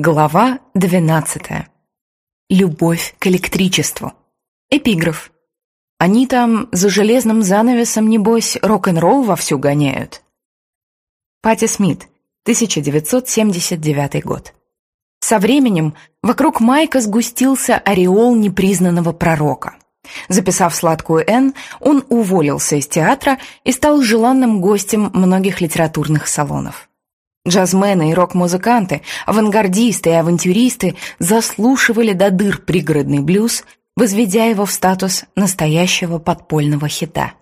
Глава 12. Любовь к электричеству. Эпиграф. Они там за железным занавесом, небось, рок-н-ролл вовсю гоняют. Пати Смит, 1979 год. Со временем вокруг Майка сгустился ореол непризнанного пророка. Записав сладкую «Н», он уволился из театра и стал желанным гостем многих литературных салонов. Джазмены и рок-музыканты, авангардисты и авантюристы заслушивали до дыр пригородный блюз, возведя его в статус настоящего подпольного хита.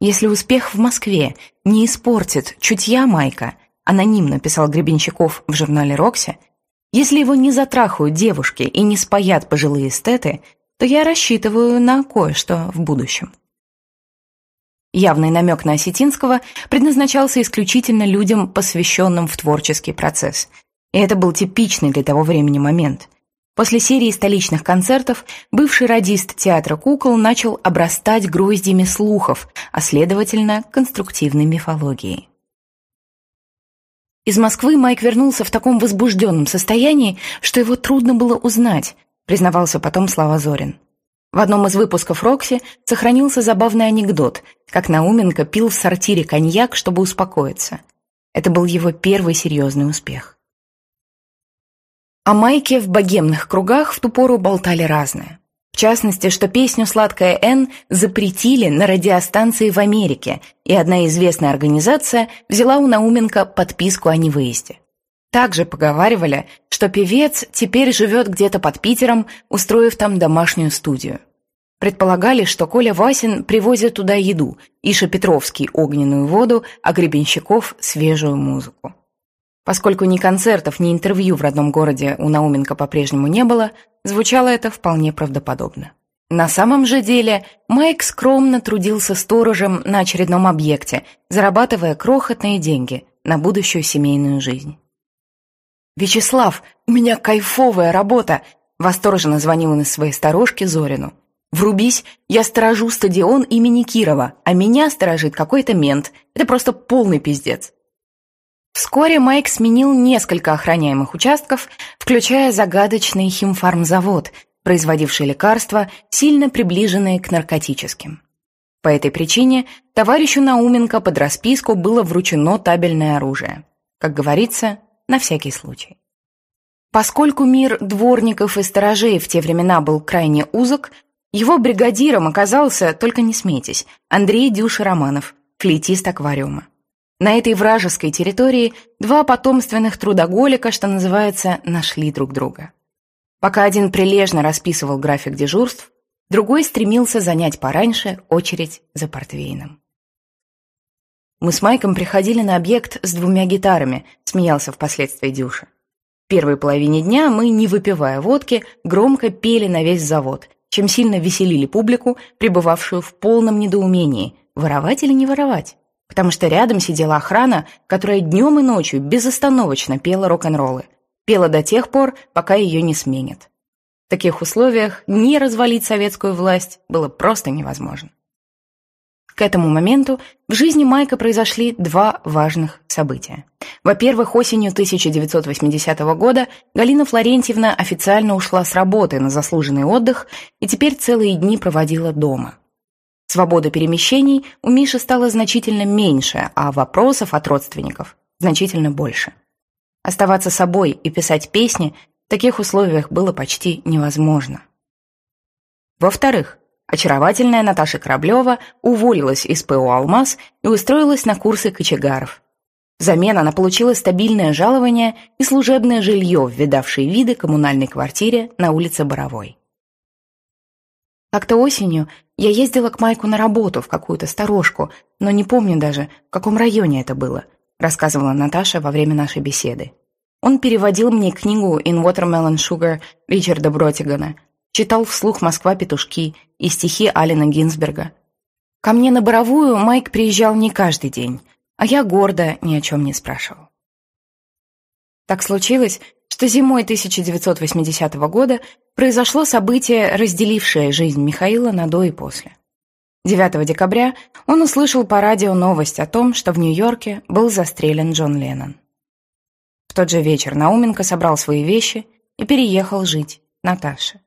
«Если успех в Москве не испортит чутья Майка», анонимно писал Гребенщиков в журнале «Рокси», если его не затрахают девушки и не спаят пожилые эстеты, то я рассчитываю на кое-что в будущем. Явный намек на Осетинского предназначался исключительно людям, посвященным в творческий процесс. И это был типичный для того времени момент. После серии столичных концертов бывший радист театра кукол начал обрастать гроздьями слухов, а следовательно, конструктивной мифологией. Из Москвы Майк вернулся в таком возбужденном состоянии, что его трудно было узнать, признавался потом Слава Зорин. В одном из выпусков «Рокси» сохранился забавный анекдот, как Науменко пил в сортире коньяк, чтобы успокоиться. Это был его первый серьезный успех. О Майке в богемных кругах в ту пору болтали разное. В частности, что песню «Сладкая Н» запретили на радиостанции в Америке, и одна известная организация взяла у Науменко подписку о невыезде. Также поговаривали, что певец теперь живет где-то под Питером, устроив там домашнюю студию. Предполагали, что Коля Васин привозит туда еду, Иша Петровский – огненную воду, а Гребенщиков – свежую музыку. Поскольку ни концертов, ни интервью в родном городе у Науменко по-прежнему не было, звучало это вполне правдоподобно. На самом же деле Майк скромно трудился сторожем на очередном объекте, зарабатывая крохотные деньги на будущую семейную жизнь. «Вячеслав, у меня кайфовая работа!» Восторженно звонил он из своей сторожки Зорину. «Врубись, я сторожу стадион имени Кирова, а меня сторожит какой-то мент. Это просто полный пиздец». Вскоре Майк сменил несколько охраняемых участков, включая загадочный химфармзавод, производивший лекарства, сильно приближенные к наркотическим. По этой причине товарищу Науменко под расписку было вручено табельное оружие. Как говорится, на всякий случай. Поскольку мир дворников и сторожей в те времена был крайне узок, его бригадиром оказался, только не смейтесь, Андрей Дюша Романов, флейтист аквариума. На этой вражеской территории два потомственных трудоголика, что называется, нашли друг друга. Пока один прилежно расписывал график дежурств, другой стремился занять пораньше очередь за портвейном. Мы с Майком приходили на объект с двумя гитарами, смеялся впоследствии Дюша. В первой половине дня мы, не выпивая водки, громко пели на весь завод, чем сильно веселили публику, пребывавшую в полном недоумении, воровать или не воровать. Потому что рядом сидела охрана, которая днем и ночью безостановочно пела рок-н-роллы. Пела до тех пор, пока ее не сменят. В таких условиях не развалить советскую власть было просто невозможно. К этому моменту в жизни Майка произошли два важных события. Во-первых, осенью 1980 года Галина Флорентьевна официально ушла с работы на заслуженный отдых и теперь целые дни проводила дома. Свобода перемещений у Миши стала значительно меньше, а вопросов от родственников значительно больше. Оставаться собой и писать песни в таких условиях было почти невозможно. Во-вторых, Очаровательная Наташа Кораблева уволилась из ПО «Алмаз» и устроилась на курсы кочегаров. Взамен она получила стабильное жалование и служебное жилье в видавшей виды коммунальной квартире на улице Боровой. Как-то осенью я ездила к Майку на работу в какую-то сторожку, но не помню даже, в каком районе это было, рассказывала Наташа во время нашей беседы. Он переводил мне книгу «In Watermelon Sugar» Ричарда Бротигана, читал вслух «Москва-петушки» и стихи Алина Гинзберга. Ко мне на Боровую Майк приезжал не каждый день, а я гордо ни о чем не спрашивал. Так случилось, что зимой 1980 года произошло событие, разделившее жизнь Михаила на до и после. 9 декабря он услышал по радио новость о том, что в Нью-Йорке был застрелен Джон Леннон тот же вечер Науменко собрал свои вещи и переехал жить Наташе.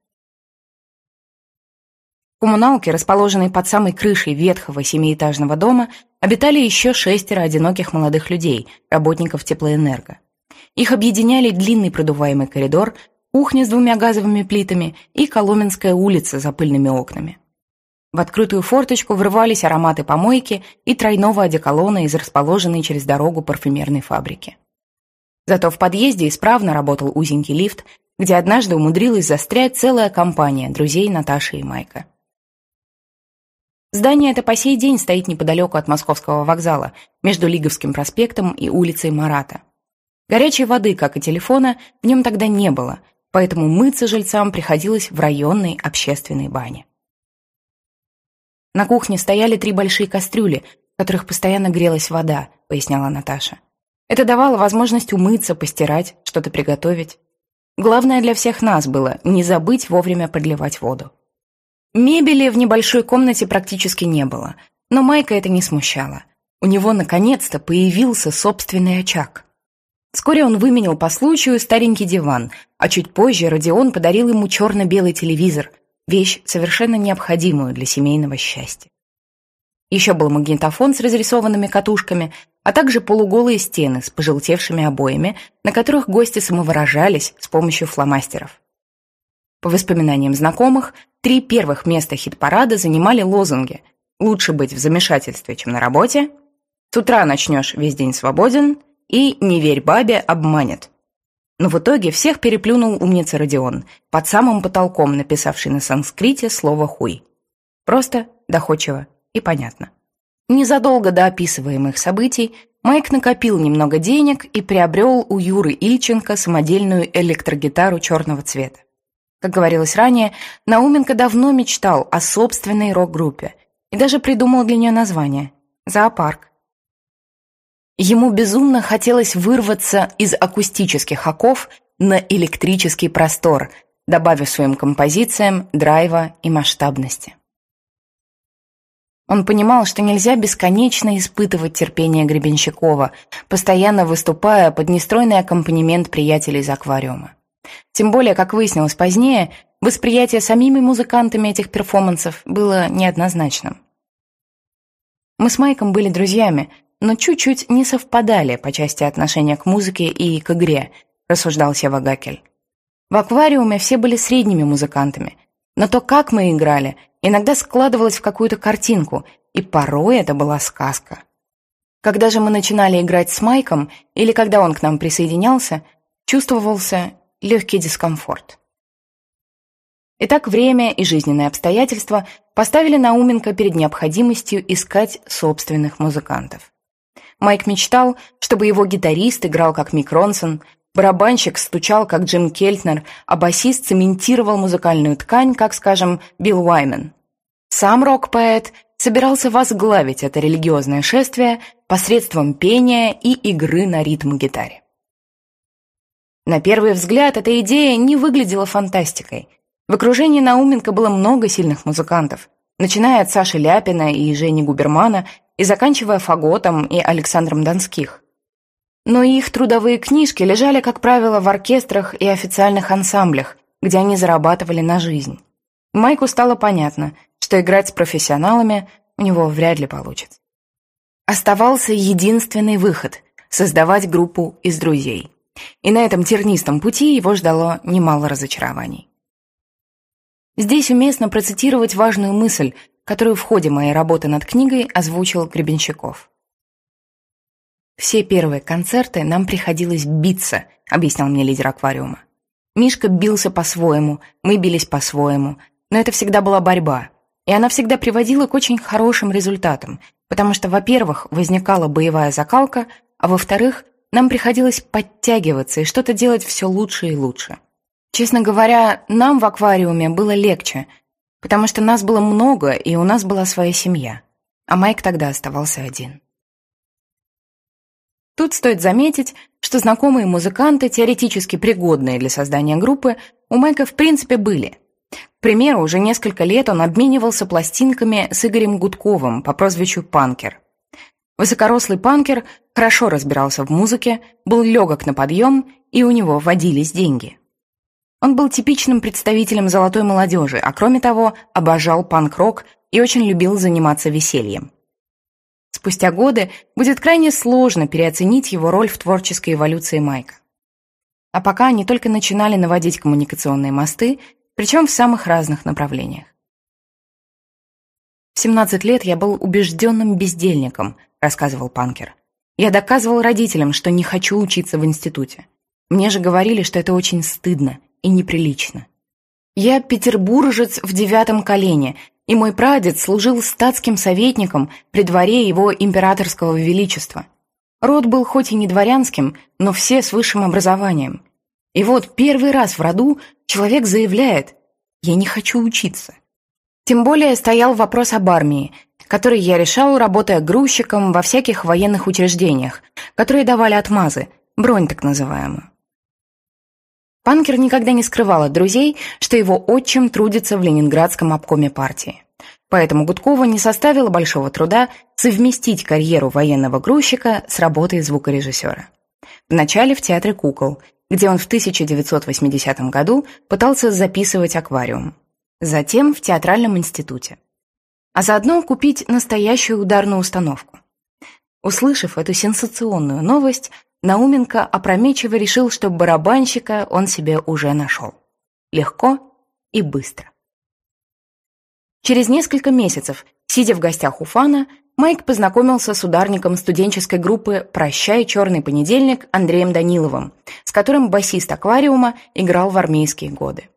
Коммуналке, расположенной под самой крышей ветхого семиэтажного дома, обитали еще шестеро одиноких молодых людей, работников теплоэнерго. Их объединяли длинный продуваемый коридор, кухня с двумя газовыми плитами и Коломенская улица за пыльными окнами. В открытую форточку врывались ароматы помойки и тройного одеколона из расположенной через дорогу парфюмерной фабрики. Зато в подъезде исправно работал узенький лифт, где однажды умудрилась застрять целая компания друзей Наташи и Майка. Здание это по сей день стоит неподалеку от Московского вокзала, между Лиговским проспектом и улицей Марата. Горячей воды, как и телефона, в нем тогда не было, поэтому мыться жильцам приходилось в районной общественной бане. На кухне стояли три большие кастрюли, в которых постоянно грелась вода, поясняла Наташа. Это давало возможность умыться, постирать, что-то приготовить. Главное для всех нас было не забыть вовремя подливать воду. Мебели в небольшой комнате практически не было, но Майка это не смущало. У него наконец-то появился собственный очаг. Вскоре он выменил по случаю старенький диван, а чуть позже Родион подарил ему черно-белый телевизор, вещь, совершенно необходимую для семейного счастья. Еще был магнитофон с разрисованными катушками, а также полуголые стены с пожелтевшими обоями, на которых гости самовыражались с помощью фломастеров. По воспоминаниям знакомых, три первых места хит-парада занимали лозунги «Лучше быть в замешательстве, чем на работе», «С утра начнешь, весь день свободен» и «Не верь бабе, обманет». Но в итоге всех переплюнул умница Родион, под самым потолком написавший на санскрите слово «хуй». Просто, доходчиво и понятно. Незадолго до описываемых событий Майк накопил немного денег и приобрел у Юры Ильченко самодельную электрогитару черного цвета. Как говорилось ранее, Науменко давно мечтал о собственной рок-группе и даже придумал для нее название – «Зоопарк». Ему безумно хотелось вырваться из акустических оков на электрический простор, добавив своим композициям драйва и масштабности. Он понимал, что нельзя бесконечно испытывать терпение Гребенщикова, постоянно выступая под нестройный аккомпанемент приятелей из аквариума. Тем более, как выяснилось позднее, восприятие самими музыкантами этих перформансов было неоднозначным. Мы с Майком были друзьями, но чуть-чуть не совпадали по части отношения к музыке и к игре, рассуждал Сева Гакель. В аквариуме все были средними музыкантами, но то, как мы играли, иногда складывалось в какую-то картинку, и порой это была сказка. Когда же мы начинали играть с Майком, или когда он к нам присоединялся, чувствовался легкий дискомфорт. Итак, время и жизненные обстоятельства поставили Науменко перед необходимостью искать собственных музыкантов. Майк мечтал, чтобы его гитарист играл как Мик Ронсон, барабанщик стучал как Джим Кельтнер, а басист цементировал музыкальную ткань, как, скажем, Билл Уаймен. Сам рок-поэт собирался возглавить это религиозное шествие посредством пения и игры на ритм-гитаре. На первый взгляд эта идея не выглядела фантастикой. В окружении Науменко было много сильных музыкантов, начиная от Саши Ляпина и Жени Губермана и заканчивая Фаготом и Александром Донских. Но их трудовые книжки лежали, как правило, в оркестрах и официальных ансамблях, где они зарабатывали на жизнь. Майку стало понятно, что играть с профессионалами у него вряд ли получится. Оставался единственный выход – создавать группу из друзей. И на этом тернистом пути его ждало немало разочарований. Здесь уместно процитировать важную мысль, которую в ходе моей работы над книгой озвучил Гребенщиков. «Все первые концерты нам приходилось биться», — объяснял мне лидер аквариума. Мишка бился по-своему, мы бились по-своему, но это всегда была борьба, и она всегда приводила к очень хорошим результатам, потому что, во-первых, возникала боевая закалка, а во-вторых, нам приходилось подтягиваться и что-то делать все лучше и лучше. Честно говоря, нам в аквариуме было легче, потому что нас было много, и у нас была своя семья, а Майк тогда оставался один. Тут стоит заметить, что знакомые музыканты, теоретически пригодные для создания группы, у Майка в принципе были. К примеру, уже несколько лет он обменивался пластинками с Игорем Гудковым по прозвищу Панкер. Высокорослый панкер хорошо разбирался в музыке, был легок на подъем, и у него водились деньги. Он был типичным представителем золотой молодежи, а кроме того, обожал панк-рок и очень любил заниматься весельем. Спустя годы будет крайне сложно переоценить его роль в творческой эволюции Майка. А пока они только начинали наводить коммуникационные мосты, причем в самых разных направлениях. «В 17 лет я был убежденным бездельником», — рассказывал Панкер. «Я доказывал родителям, что не хочу учиться в институте. Мне же говорили, что это очень стыдно и неприлично. Я петербуржец в девятом колене, и мой прадед служил статским советником при дворе его императорского величества. Род был хоть и не дворянским, но все с высшим образованием. И вот первый раз в роду человек заявляет «Я не хочу учиться». Тем более стоял вопрос об армии, который я решал, работая грузчиком во всяких военных учреждениях, которые давали отмазы, бронь так называемую. Панкер никогда не скрывал от друзей, что его отчим трудится в Ленинградском обкоме партии. Поэтому Гудкову не составило большого труда совместить карьеру военного грузчика с работой звукорежиссера. Вначале в Театре кукол, где он в 1980 году пытался записывать аквариум. Затем в Театральном институте. А заодно купить настоящую ударную установку. Услышав эту сенсационную новость, Науменко опрометчиво решил, что барабанщика он себе уже нашел. Легко и быстро. Через несколько месяцев, сидя в гостях у Фана, Майк познакомился с ударником студенческой группы «Прощай, черный понедельник» Андреем Даниловым, с которым басист «Аквариума» играл в армейские годы.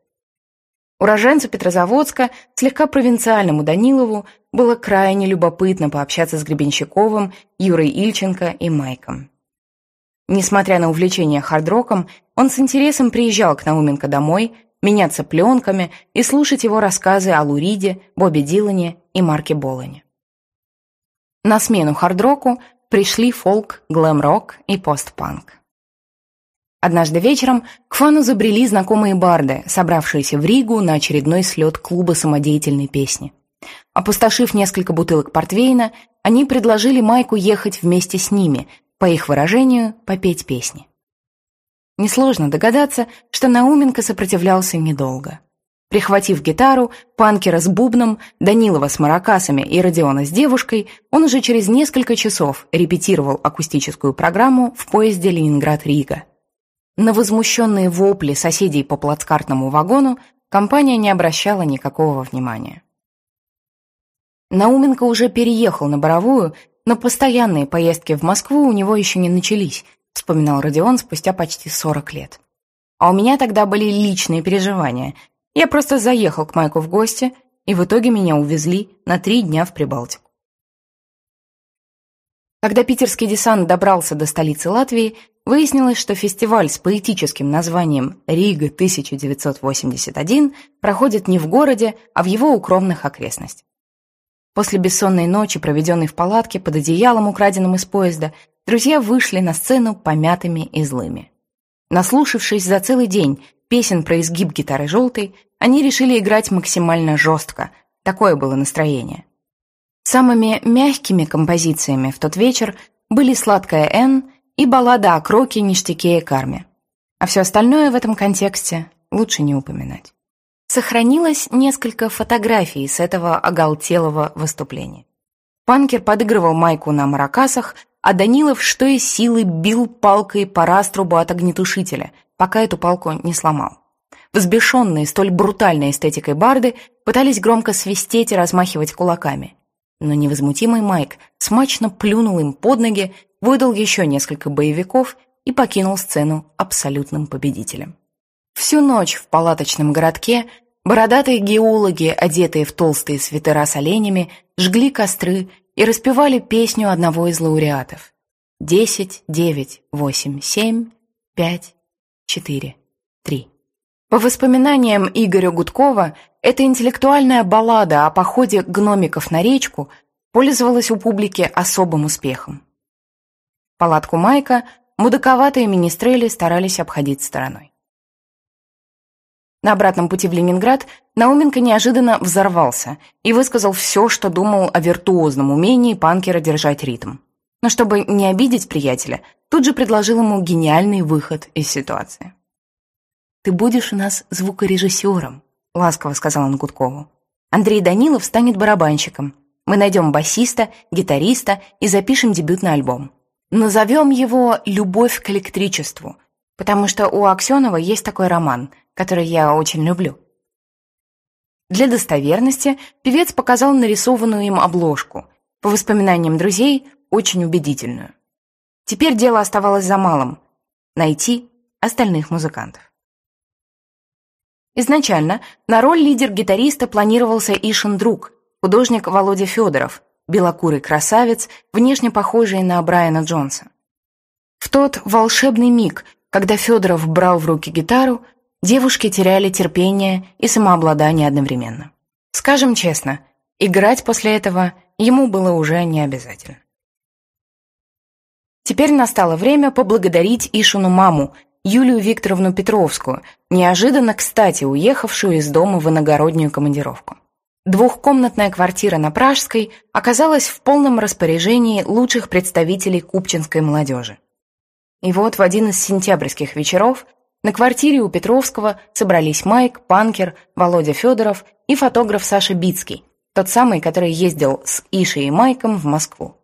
Уроженцу Петрозаводска, слегка провинциальному Данилову, было крайне любопытно пообщаться с Гребенщиковым, Юрой Ильченко и Майком. Несмотря на увлечение хард-роком, он с интересом приезжал к Науменко домой, меняться пленками и слушать его рассказы о Луриде, Бобби Дилане и Марке Болане. На смену хард-року пришли фолк, глэм-рок и постпанк. Однажды вечером к Фану забрели знакомые барды, собравшиеся в Ригу на очередной слет клуба самодеятельной песни. Опустошив несколько бутылок портвейна, они предложили Майку ехать вместе с ними, по их выражению, попеть песни. Несложно догадаться, что Науменко сопротивлялся недолго. Прихватив гитару, панкера с бубном, Данилова с маракасами и Родиона с девушкой, он уже через несколько часов репетировал акустическую программу в поезде Ленинград-Рига. На возмущенные вопли соседей по плацкартному вагону компания не обращала никакого внимания. Науменко уже переехал на Боровую но постоянные поездки в Москву у него еще не начались, вспоминал Родион спустя почти 40 лет. А у меня тогда были личные переживания. Я просто заехал к Майку в гости, и в итоге меня увезли на три дня в Прибалтику. Когда питерский десант добрался до столицы Латвии, выяснилось, что фестиваль с поэтическим названием «Рига-1981» проходит не в городе, а в его укромных окрестностях. После бессонной ночи, проведенной в палатке под одеялом, украденным из поезда, друзья вышли на сцену помятыми и злыми. Наслушавшись за целый день песен про изгиб гитары желтой, они решили играть максимально жестко. Такое было настроение. Самыми мягкими композициями в тот вечер были «Сладкая Н» и баллада о Кроке, Ништяке и Карме. А все остальное в этом контексте лучше не упоминать. Сохранилось несколько фотографий с этого оголтелого выступления. Панкер подыгрывал Майку на маракасах, а Данилов что из силы бил палкой по раструбу от огнетушителя, пока эту палку не сломал. Взбешенные столь брутальной эстетикой барды пытались громко свистеть и размахивать кулаками. Но невозмутимый Майк смачно плюнул им под ноги, выдал еще несколько боевиков и покинул сцену абсолютным победителем. Всю ночь в палаточном городке бородатые геологи, одетые в толстые свитера с оленями, жгли костры и распевали песню одного из лауреатов. «Десять, девять, восемь, семь, пять, четыре, три». По воспоминаниям Игоря Гудкова, эта интеллектуальная баллада о походе гномиков на речку пользовалась у публики особым успехом. Палатку Майка мудаковатые министрели старались обходить стороной. На обратном пути в Ленинград Науменко неожиданно взорвался и высказал все, что думал о виртуозном умении панкера держать ритм. но чтобы не обидеть приятеля, тут же предложил ему гениальный выход из ситуации. «Ты будешь у нас звукорежиссером», — ласково сказал он Гудкову. «Андрей Данилов станет барабанщиком. Мы найдем басиста, гитариста и запишем дебютный альбом. Назовем его «Любовь к электричеству», потому что у Аксенова есть такой роман, который я очень люблю. Для достоверности певец показал нарисованную им обложку, по воспоминаниям друзей, очень убедительную. Теперь дело оставалось за малым – найти остальных музыкантов. Изначально на роль лидер-гитариста планировался Ишин Друг, художник Володя Федоров, белокурый красавец, внешне похожий на Брайана Джонса. В тот волшебный миг, когда Федоров брал в руки гитару, девушки теряли терпение и самообладание одновременно. Скажем честно, играть после этого ему было уже не обязательно. Теперь настало время поблагодарить Ишину маму, Юлию Викторовну Петровскую, неожиданно, кстати, уехавшую из дома в иногороднюю командировку. Двухкомнатная квартира на Пражской оказалась в полном распоряжении лучших представителей купчинской молодежи. И вот в один из сентябрьских вечеров на квартире у Петровского собрались Майк, Панкер, Володя Федоров и фотограф Саша Бицкий, тот самый, который ездил с Ишей и Майком в Москву.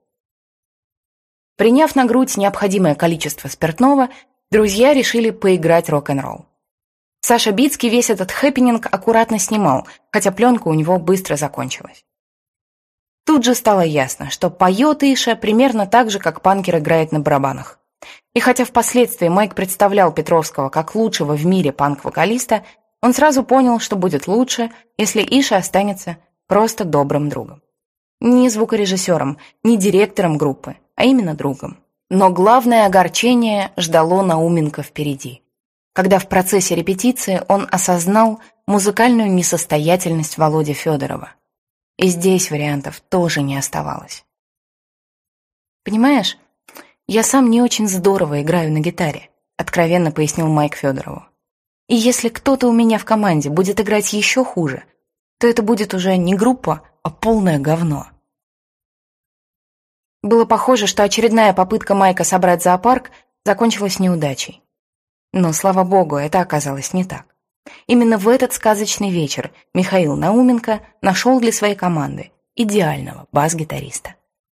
Приняв на грудь необходимое количество спиртного, друзья решили поиграть рок-н-ролл. Саша Бицкий весь этот хэппенинг аккуратно снимал, хотя пленка у него быстро закончилась. Тут же стало ясно, что поет Иша примерно так же, как Панкер играет на барабанах. И хотя впоследствии Майк представлял Петровского как лучшего в мире панк-вокалиста, он сразу понял, что будет лучше, если Иша останется просто добрым другом. Не звукорежиссером, не директором группы, а именно другом. Но главное огорчение ждало Науменко впереди когда в процессе репетиции он осознал музыкальную несостоятельность Володи Федорова. И здесь вариантов тоже не оставалось. «Понимаешь, я сам не очень здорово играю на гитаре», откровенно пояснил Майк Федорову. «И если кто-то у меня в команде будет играть еще хуже, то это будет уже не группа, а полное говно». Было похоже, что очередная попытка Майка собрать зоопарк закончилась неудачей. Но, слава богу, это оказалось не так. Именно в этот сказочный вечер Михаил Науменко нашел для своей команды идеального бас-гитариста.